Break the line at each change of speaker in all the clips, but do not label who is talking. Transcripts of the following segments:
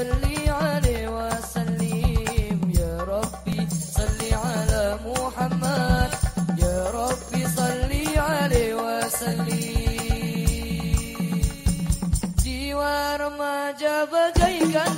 صلي عليه وسلم. يا ربي صلي على محمد. يا ربي صلي عليه وسلم. jiwa remaja bagaikan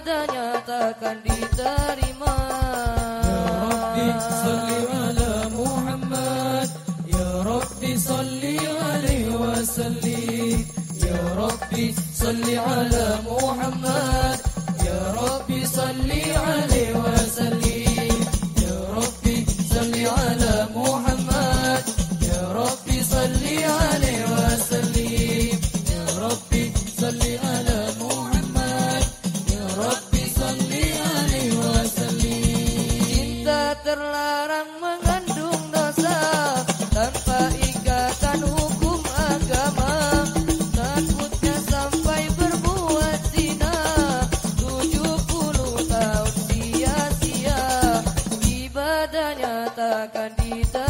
adanya takkan diterima Ya Rabbi salli
ala Muhammad Ya Rabbi salli alaihi wa sallim
Ya Rabbi salli ala Muhammad Ya Rabbi salli alaihi Jesus.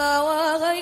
salawahai